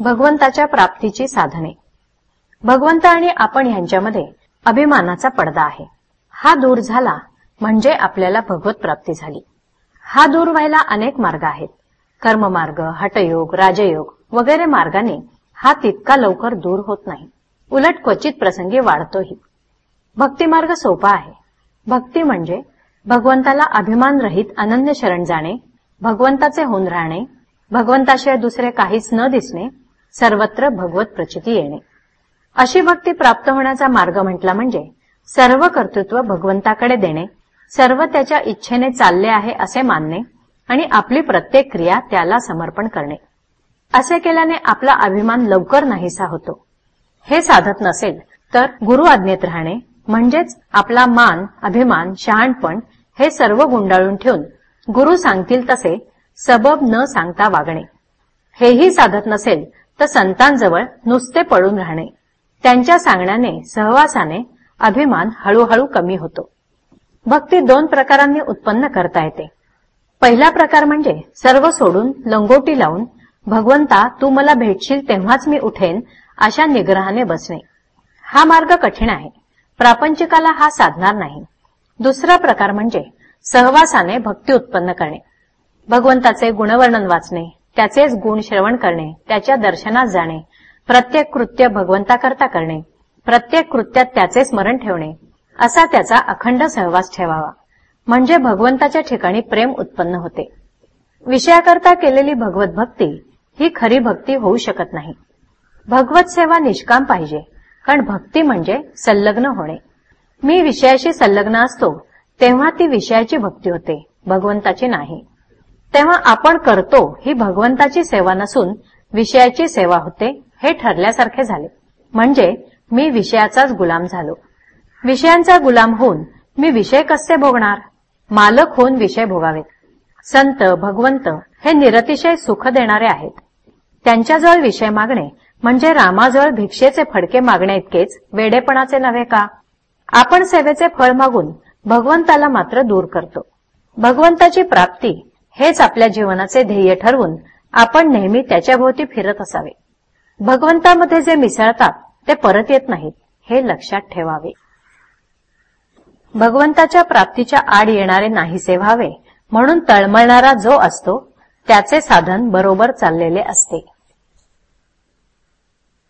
भगवंताच्या प्राप्तीची साधने. भगवंत आणि आपण यांच्यामध्ये अभिमानाचा पडदा आहे. हा दूर झाला म्हणजे आपल्याला भगवत प्राप्ती झाली. हा दूर व्हायला अनेक मार्ग आहेत. कर्ममार्ग हटयोग राजयोग वगैरे मार्गाने हा तितका लवकर दूर होत नाही. उलट क्वचित प्रसंगी वाढतोही. भक्तिमार्ग सोपा आहे. भक्ती म्हणजे भगवंताला अभिमान रहित अनन्य शरण जाणे भगवंताचे होऊन राहणे भगवंताशिवाय दुसरे काहीच न दिसणे सर्वत्र भगवत प्रचिती येणे. अशी भक्ती प्राप्त होण्याचा मार्ग म्हटला म्हणजे सर्व कर्तृत्व भगवंताकडे देणे सर्व त्याच्या इच्छेने चालले आहे असे मानणे आणि आपली प्रत्येक क्रिया त्याला समर्पण करणे. असे केल्याने आपला अभिमान लवकर नाहीसा होतो. हे साधत नसेल तर गुरु आज्ञेत राहणे म्हणजेच आपला मान अभिमान शहाणपण हे सर्व गुंडाळून ठेवून गुरु सांगतील तसे सबब न सांगता वागणे. हेही साधत नसेल तर संतांजवळ नुसते पडून राहणे. त्यांच्या सांगण्याने सहवासाने अभिमान हळूहळू कमी होतो. भक्ती दोन प्रकारांनी उत्पन्न करता येते. पहिला प्रकार म्हणजे सर्व सोडून लंगोटी लावून भगवंता तू मला भेटशील तेव्हाच मी उठेन अशा निग्रहाने बसणे. हा मार्ग कठीण आहे. प्रापंचिकाला हा साधणार नाही. दुसरा प्रकार म्हणजे सहवासाने भक्ती उत्पन्न करणे. भगवंताचे गुणवर्णन वाचणे. त्याचेच गुण श्रवण करणे त्याच्या दर्शनात जाणे प्रत्येक कृत्य भगवंताकरता करणे प्रत्येक कृत्यात त्याचे स्मरण ठेवणे असा त्याचा अखंड सहवास ठेवावा. म्हणजे भगवंताच्या ठिकाणी प्रेम उत्पन्न होते. विषयाकरता केलेली भगवत भक्ती ही खरी भक्ती होऊ शकत नाही. भगवत सेवा निष्काम पाहिजे कारण भक्ती म्हणजे संलग्न होणे. मी विषयाशी संलग्न असतो तेव्हा ती विषयाची भक्ती होते भगवंताची नाही. तेव्हा आपण करतो ही भगवंताची सेवा नसून विषयाची सेवा होते हे ठरल्यासारखे झाले. म्हणजे मी विषयाचाच गुलाम झालो. विषयांचा गुलाम होऊन मी विषय कसे भोगणार? मालक होऊन विषय भोगावेत. संत भगवंत हे निरतिशय सुख देणारे आहेत. त्यांच्याजवळ विषय मागणे म्हणजे रामाजवळ भिक्षेचे फडके मागण्या इतकेच वेडेपणाचे नव्हे का? आपण सेवेचे फळ मागून भगवंताला मात्र दूर करतो. भगवंताची प्राप्ती हेच आपल्या जीवनाचे ध्येय ठरवून आपण नेहमी त्याच्याभोवती फिरत असावे. भगवंतामध्ये जे मिसळतात ते परत येत नाहीत हे लक्षात ठेवावे. भगवंताच्या प्राप्तीच्या आड येणारे नाहीसे व्हावे म्हणून तळमळणारा जो असतो त्याचे साधन बरोबर चाललेले असते.